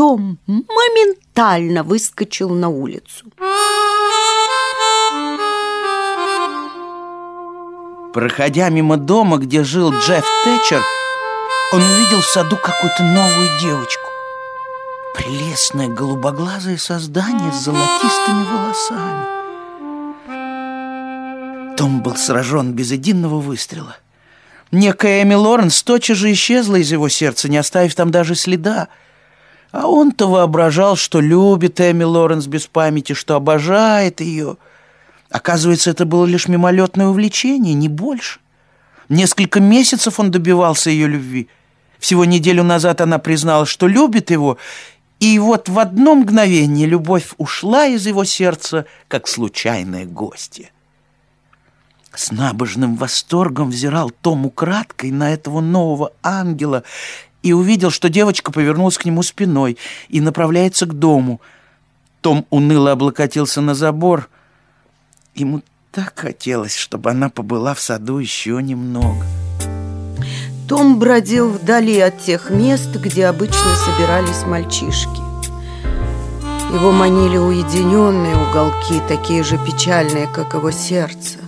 Том моментально выскочил на улицу. Проходя мимо дома, где жил Джефф Тэтчер, он увидел в саду какую-то новую девочку. Прелестное голубоглазое создание с золотистыми волосами. Том был сражен без единого выстрела. Некая Эми Лоренс тотчас же исчезла из его сердца, не оставив там даже следа. А он-то воображал, что любит Эми Лоренс без памяти, что обожает ее. Оказывается, это было лишь мимолетное увлечение, не больше. Несколько месяцев он добивался ее любви. Всего неделю назад она признала, что любит его, и вот в одно мгновение любовь ушла из его сердца, как случайное гостье. С набожным восторгом взирал Том украдкой на этого нового ангела и увидел, что девочка повернулась к нему спиной и направляется к дому. Том уныло облокотился на забор. Ему так хотелось, чтобы она побыла в саду еще немного. Том бродил вдали от тех мест, где обычно собирались мальчишки. Его манили уединенные уголки, такие же печальные, как его сердце.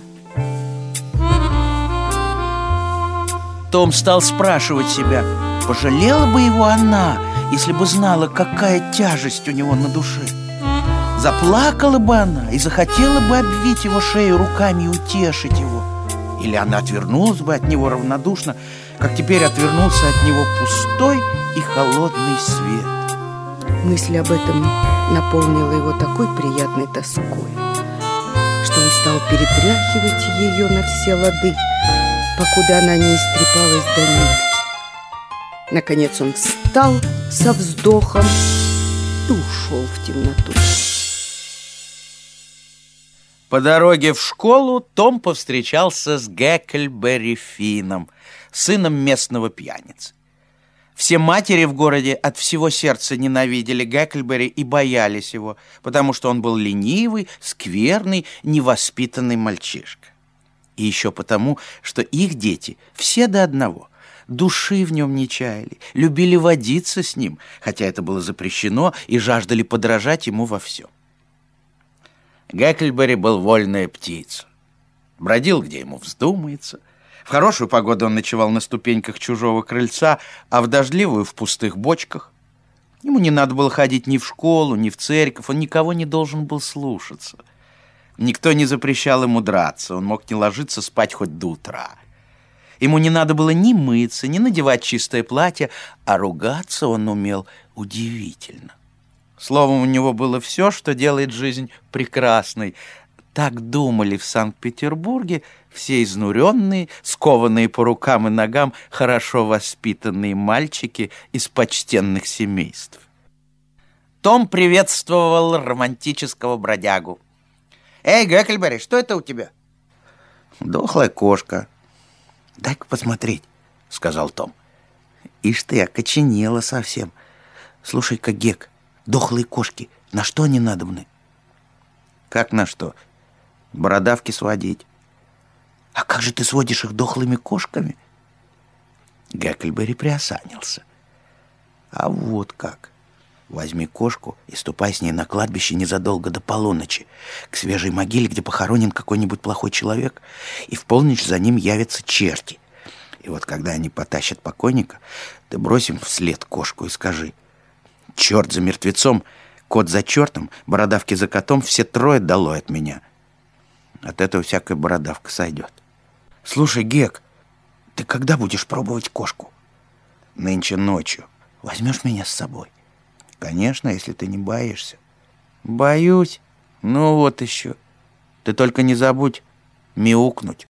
Том стал спрашивать себя, пожалела бы его она, если бы знала, какая тяжесть у него на душе. Заплакала бы она и захотела бы обвить его шею руками и утешить его. Или она отвернулась бы от него равнодушно, как теперь отвернулся от него пустой и холодный свет. Мысль об этом наполнила его такой приятной тоской, что он стал перетряхивать ее на все лады, покуда она не истрепалась до нитки. Наконец он встал со вздохом и ушел в темноту. По дороге в школу Том повстречался с Геккельберри Фином, сыном местного пьяницы. Все матери в городе от всего сердца ненавидели Геккельберри и боялись его, потому что он был ленивый, скверный, невоспитанный мальчишка. И еще потому, что их дети все до одного души в нем не чаяли, любили водиться с ним, хотя это было запрещено, и жаждали подражать ему во всем. Геккельбери был вольная птица. Бродил, где ему вздумается. В хорошую погоду он ночевал на ступеньках чужого крыльца, а в дождливую — в пустых бочках. Ему не надо было ходить ни в школу, ни в церковь, он никого не должен был слушаться — Никто не запрещал ему драться, он мог не ложиться спать хоть до утра. Ему не надо было ни мыться, ни надевать чистое платье, а ругаться он умел удивительно. Словом, у него было все, что делает жизнь прекрасной. Так думали в Санкт-Петербурге все изнуренные, скованные по рукам и ногам, хорошо воспитанные мальчики из почтенных семейств. Том приветствовал романтического бродягу. Эй, Геккельбери, что это у тебя? Дохлая кошка. Дай-ка посмотреть, сказал Том. Ишь ты, окоченела совсем. Слушай-ка, Гек, дохлые кошки, на что они надобны? Как на что? Бородавки сводить. А как же ты сводишь их дохлыми кошками? Геккельбери приосанился. А вот как. Возьми кошку и ступай с ней на кладбище незадолго до полуночи, к свежей могиле, где похоронен какой-нибудь плохой человек, и в полночь за ним явятся черти. И вот когда они потащат покойника, ты брось им вслед кошку и скажи, «Черт за мертвецом, кот за чертом, бородавки за котом, все трое дало от меня». От этого всякая бородавка сойдет. «Слушай, Гек, ты когда будешь пробовать кошку?» «Нынче ночью. Возьмешь меня с собой?» Конечно, если ты не боишься. Боюсь. Ну вот еще. Ты только не забудь мяукнуть.